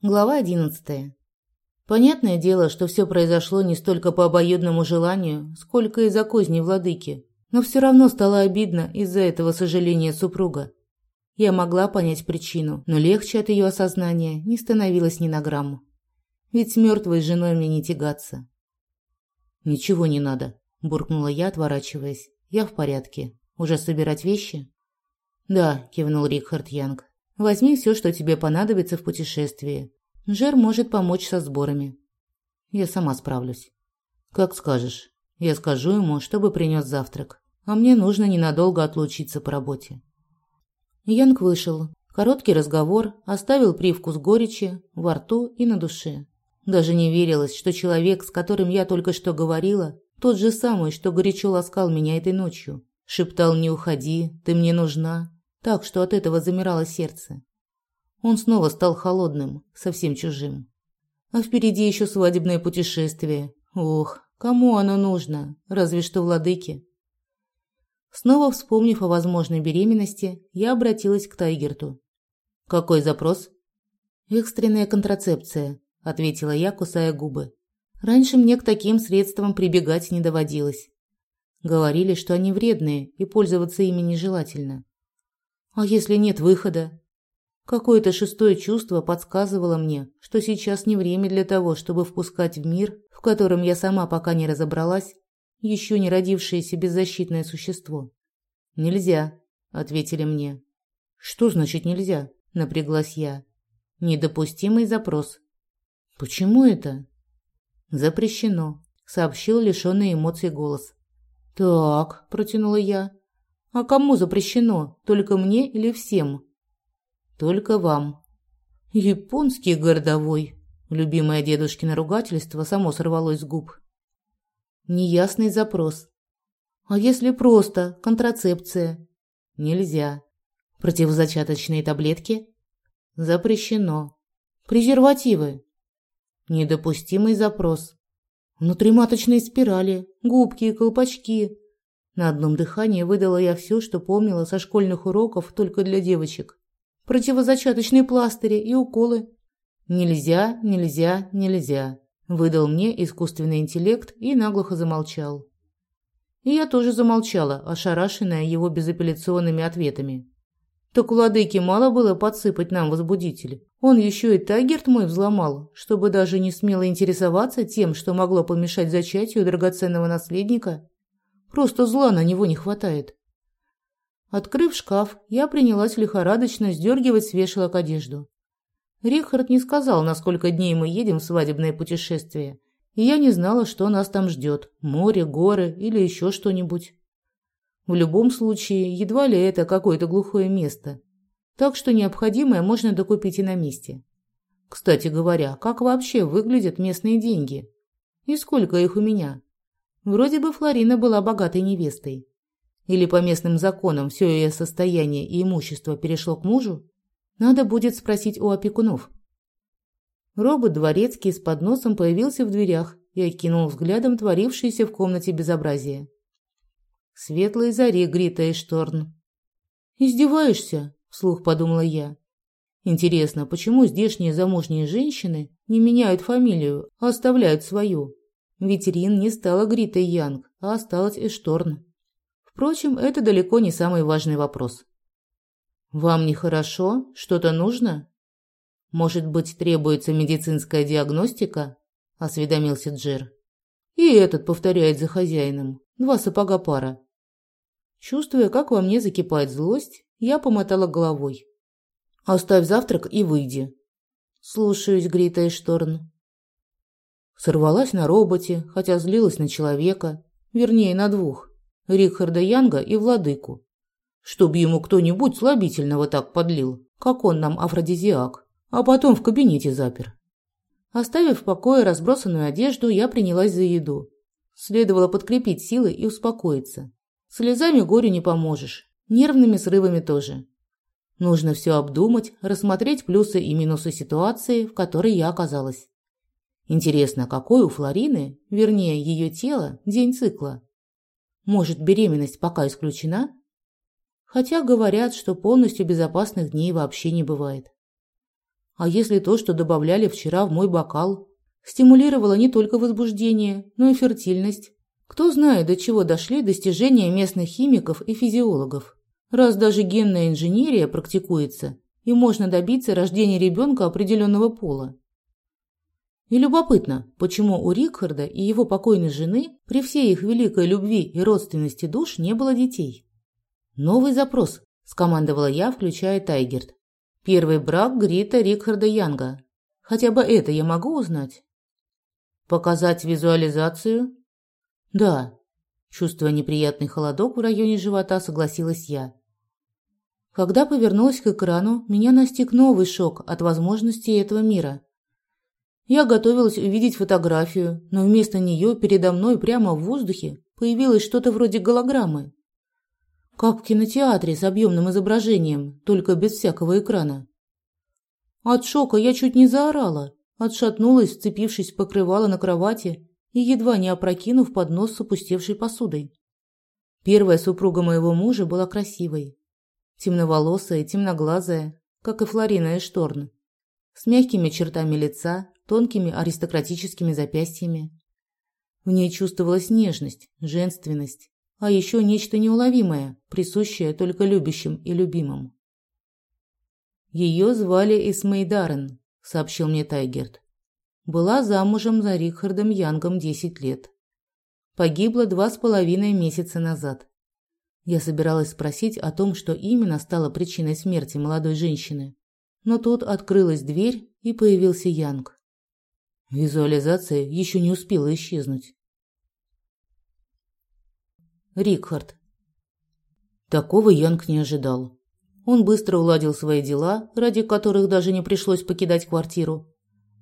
Глава одиннадцатая. Понятное дело, что все произошло не столько по обоюдному желанию, сколько из-за козни владыки. Но все равно стало обидно из-за этого сожаления супруга. Я могла понять причину, но легче от ее осознания не становилось ни на грамм. Ведь с мертвой женой мне не тягаться. «Ничего не надо», – буркнула я, отворачиваясь. «Я в порядке. Уже собирать вещи?» «Да», – кивнул Рикхард Янг. Возьми все, что тебе понадобится в путешествии. Жер может помочь со сборами. Я сама справлюсь. Как скажешь. Я скажу ему, чтобы принес завтрак. А мне нужно ненадолго отлучиться по работе. Янг вышел. Короткий разговор оставил привкус горечи во рту и на душе. Даже не верилось, что человек, с которым я только что говорила, тот же самый, что горячо ласкал меня этой ночью. Шептал «Не уходи, ты мне нужна», так что от этого замирало сердце. Он снова стал холодным, совсем чужим. А впереди еще свадебное путешествие. Ох, кому оно нужно? Разве что владыке. Снова вспомнив о возможной беременности, я обратилась к Тайгерту. «Какой запрос?» «Экстренная контрацепция», – ответила я, кусая губы. «Раньше мне к таким средствам прибегать не доводилось. Говорили, что они вредные и пользоваться ими нежелательно. А если нет выхода? Какое-то шестое чувство подсказывало мне, что сейчас не время для того, чтобы впускать в мир, в котором я сама пока не разобралась, еще не родившееся беззащитное существо. «Нельзя», — ответили мне. «Что значит нельзя?» — напряглась я. «Недопустимый запрос». «Почему это?» «Запрещено», — сообщил лишенный эмоций голос. «Так», — протянула я, а кому запрещено? Только мне или всем? Только вам. Японский городовой. Любимое дедушкино ругательство само сорвалось с губ. Неясный запрос. А если просто контрацепция? Нельзя. Противозачаточные таблетки? Запрещено. Презервативы? Недопустимый запрос. Внутриматочные спирали, губки и колпачки, на одном дыхании выдала я все, что помнила со школьных уроков только для девочек. Противозачаточные пластыри и уколы. Нельзя, нельзя, нельзя, выдал мне искусственный интеллект и наглухо замолчал. И я тоже замолчала, ошарашенная его безапелляционными ответами. Так владыке мало было подсыпать нам возбудитель. Он еще и тагерт мой взломал, чтобы даже не смело интересоваться тем, что могло помешать зачатию драгоценного наследника. Просто зла на него не хватает. Открыв шкаф, я принялась лихорадочно сдергивать с вешалок одежду. Рихард не сказал, на сколько дней мы едем в свадебное путешествие, и я не знала, что нас там ждет – море, горы или еще что-нибудь. В любом случае, едва ли это какое-то глухое место, так что необходимое можно докупить и на месте. Кстати говоря, как вообще выглядят местные деньги? И сколько их у меня? Вроде бы Флорина была богатой невестой. Или по местным законам все ее состояние и имущество перешло к мужу? Надо будет спросить у опекунов. Робот дворецкий с подносом появился в дверях и окинул взглядом творившееся в комнате безобразие. Светлые зари, Грита Эшторн. «Издеваешься?» – вслух подумала я. «Интересно, почему здешние замужние женщины не меняют фамилию, а оставляют свою?» Ведь Рин не стала Гритой Янг, а осталась Эшторн. Впрочем, это далеко не самый важный вопрос. «Вам нехорошо? Что-то нужно?» «Может быть, требуется медицинская диагностика?» – осведомился Джер. «И этот повторяет за хозяином. Два сапога пара». Чувствуя, как во мне закипает злость, я помотала головой. «Оставь завтрак и выйди». «Слушаюсь, Грита Эшторн». Сорвалась на роботе, хотя злилась на человека, вернее, на двух, Рихарда Янга и Владыку. Чтоб ему кто-нибудь слабительного так подлил, как он нам афродизиак, а потом в кабинете запер. Оставив в покое разбросанную одежду, я принялась за еду. Следовало подкрепить силы и успокоиться. Слезами горю не поможешь, нервными срывами тоже. Нужно все обдумать, рассмотреть плюсы и минусы ситуации, в которой я оказалась. Интересно, какой у Флорины, вернее, ее тело, день цикла? Может, беременность пока исключена? Хотя говорят, что полностью безопасных дней вообще не бывает. А если то, что добавляли вчера в мой бокал, стимулировало не только возбуждение, но и фертильность? Кто знает, до чего дошли достижения местных химиков и физиологов. Раз даже генная инженерия практикуется, и можно добиться рождения ребенка определенного пола. И любопытно, почему у Рикхарда и его покойной жены при всей их великой любви и родственности душ не было детей. «Новый запрос», – скомандовала я, включая Тайгерт. «Первый брак Грита Рикхарда Янга. Хотя бы это я могу узнать?» «Показать визуализацию?» «Да». Чувствуя неприятный холодок в районе живота, согласилась я. Когда повернулась к экрану, меня настиг новый шок от возможностей этого мира. Я готовилась увидеть фотографию, но вместо нее передо мной прямо в воздухе появилось что-то вроде голограммы. Как в кинотеатре с объемным изображением, только без всякого экрана. От шока я чуть не заорала, отшатнулась, вцепившись в покрывало на кровати и едва не опрокинув поднос с опустевшей посудой. Первая супруга моего мужа была красивой, темноволосая, темноглазая, как и Флорина Эшторн, с мягкими чертами лица, тонкими аристократическими запястьями. В ней чувствовалась нежность, женственность, а еще нечто неуловимое, присущее только любящим и любимым. Ее звали Исмей Даррен, сообщил мне Тайгерт. Была замужем за Рихардом Янгом 10 лет. Погибла два с половиной месяца назад. Я собиралась спросить о том, что именно стало причиной смерти молодой женщины. Но тут открылась дверь, и появился Янг. Визуализация еще не успела исчезнуть. Рикхард. Такого Янг не ожидал. Он быстро уладил свои дела, ради которых даже не пришлось покидать квартиру,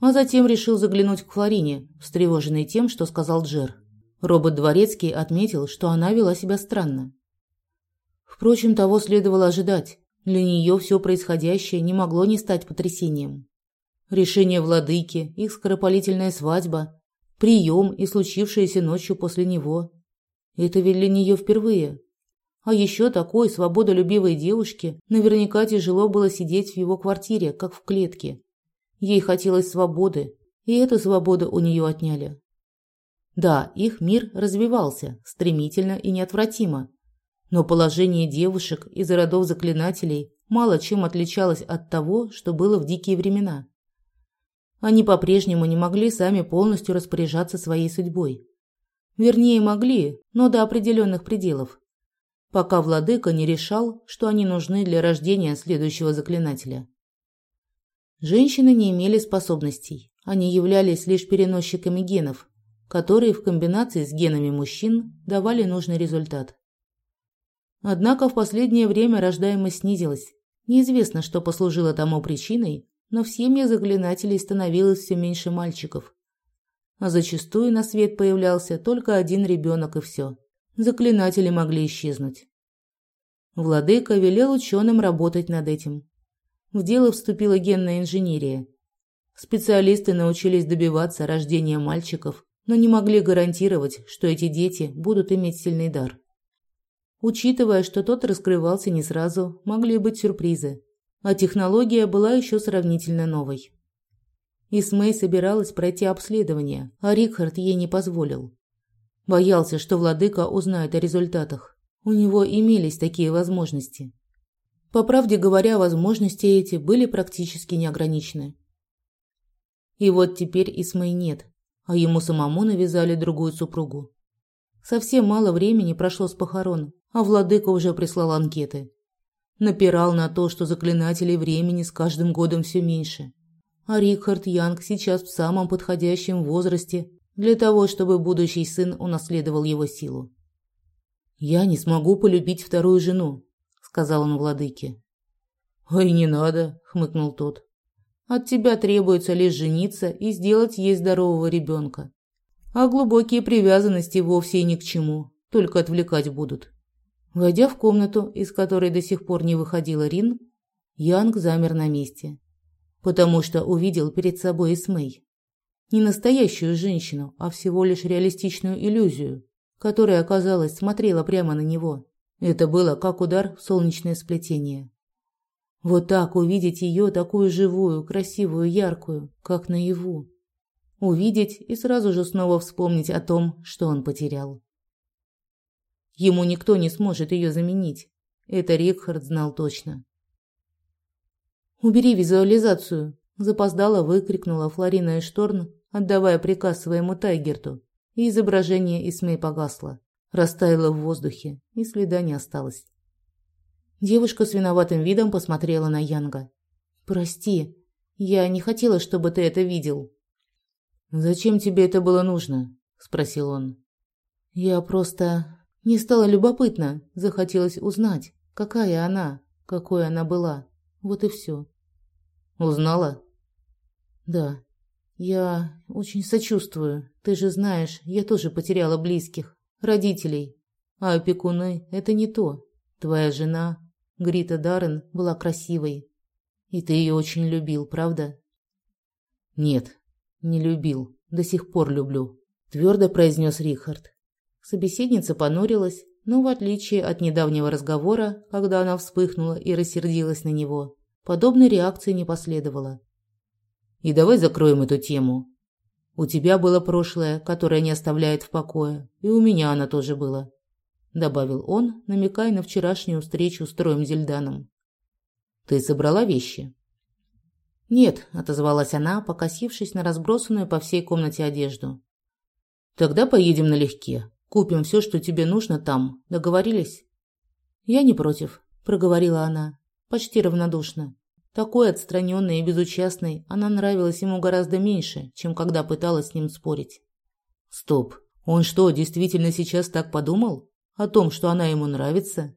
а затем решил заглянуть к Флорине, встревоженный тем, что сказал Джер. Робот Дворецкий отметил, что она вела себя странно. Впрочем, того следовало ожидать. Для нее все происходящее не могло не стать потрясением. Решение владыки, их скоропалительная свадьба, прием и случившееся ночью после него. Это ведь для нее впервые. А еще такой свободолюбивой девушке наверняка тяжело было сидеть в его квартире, как в клетке. Ей хотелось свободы, и эту свободу у нее отняли. Да, их мир развивался стремительно и неотвратимо, но положение девушек из родов заклинателей мало чем отличалось от того, что было в дикие времена. Они по-прежнему не могли сами полностью распоряжаться своей судьбой. Вернее, могли, но до определенных пределов. Пока владыка не решал, что они нужны для рождения следующего заклинателя. Женщины не имели способностей. Они являлись лишь переносчиками генов, которые в комбинации с генами мужчин давали нужный результат. Однако в последнее время рождаемость снизилась. Неизвестно, что послужило тому причиной, но в семьях заклинателей становилось все меньше мальчиков. А зачастую на свет появлялся только один ребенок и все. Заклинатели могли исчезнуть. Владыка велел ученым работать над этим. В дело вступила генная инженерия. Специалисты научились добиваться рождения мальчиков, но не могли гарантировать, что эти дети будут иметь сильный дар. Учитывая, что тот раскрывался не сразу, могли быть сюрпризы. А технология была еще сравнительно новой. Исмей собиралась пройти обследование, а Рикхард ей не позволил. Боялся, что владыка узнает о результатах. У него имелись такие возможности. По правде говоря, возможности эти были практически неограничены. И вот теперь Исмей нет, а ему самому навязали другую супругу. Совсем мало времени прошло с похорон, а владыка уже прислал анкеты. Напирал на то, что заклинателей времени с каждым годом все меньше. А Рихард Янг сейчас в самом подходящем возрасте для того, чтобы будущий сын унаследовал его силу. «Я не смогу полюбить вторую жену», – сказал он владыке. «Ой, не надо», – хмыкнул тот. «От тебя требуется лишь жениться и сделать ей здорового ребенка. А глубокие привязанности вовсе ни к чему, только отвлекать будут». Войдя в комнату, из которой до сих пор не выходила Рин, Янг замер на месте, потому что увидел перед собой Исмей. Не настоящую женщину, а всего лишь реалистичную иллюзию, которая, оказалось, смотрела прямо на него. Это было как удар в солнечное сплетение. Вот так увидеть ее такую живую, красивую, яркую, как наяву. Увидеть и сразу же снова вспомнить о том, что он потерял. Ему никто не сможет ее заменить. Это Рикхард знал точно. «Убери визуализацию!» – запоздало выкрикнула Флорина Эшторн, отдавая приказ своему Тайгерту, и изображение Исмей погасло, растаяло в воздухе, и следа не осталось. Девушка с виноватым видом посмотрела на Янга. «Прости, я не хотела, чтобы ты это видел». «Зачем тебе это было нужно?» – спросил он. «Я просто не стало любопытно, захотелось узнать, какая она, какой она была. Вот и все. Узнала? Да. Я очень сочувствую. Ты же знаешь, я тоже потеряла близких, родителей. А опекуны это не то. Твоя жена, Грита Даррен, была красивой. И ты ее очень любил, правда? Нет, не любил. До сих пор люблю, твердо произнес Рихард. Собеседница понурилась, но в отличие от недавнего разговора, когда она вспыхнула и рассердилась на него, подобной реакции не последовало. «И давай закроем эту тему. У тебя было прошлое, которое не оставляет в покое, и у меня оно тоже было», добавил он, намекая на вчерашнюю встречу с Троем Зельданом. «Ты собрала вещи?» «Нет», – отозвалась она, покосившись на разбросанную по всей комнате одежду. «Тогда поедем налегке. Купим все, что тебе нужно там. Договорились? Я не против, проговорила она, почти равнодушно. Такой отстраненной и безучастной она нравилась ему гораздо меньше, чем когда пыталась с ним спорить. Стоп. Он что, действительно сейчас так подумал о том, что она ему нравится?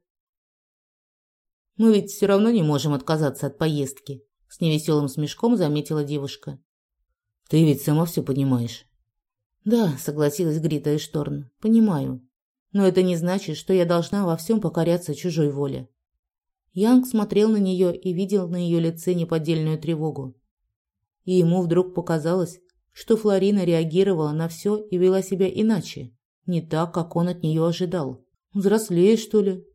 Мы ведь все равно не можем отказаться от поездки, с невеселым смешком заметила девушка. Ты ведь сама все понимаешь. Да, согласилась Грита Эшторн. Понимаю. Но это не значит, что я должна во всем покоряться чужой воле. Янг смотрел на нее и видел на ее лице неподдельную тревогу. И ему вдруг показалось, что Флорина реагировала на все и вела себя иначе, не так, как он от нее ожидал. Взрослее, что ли?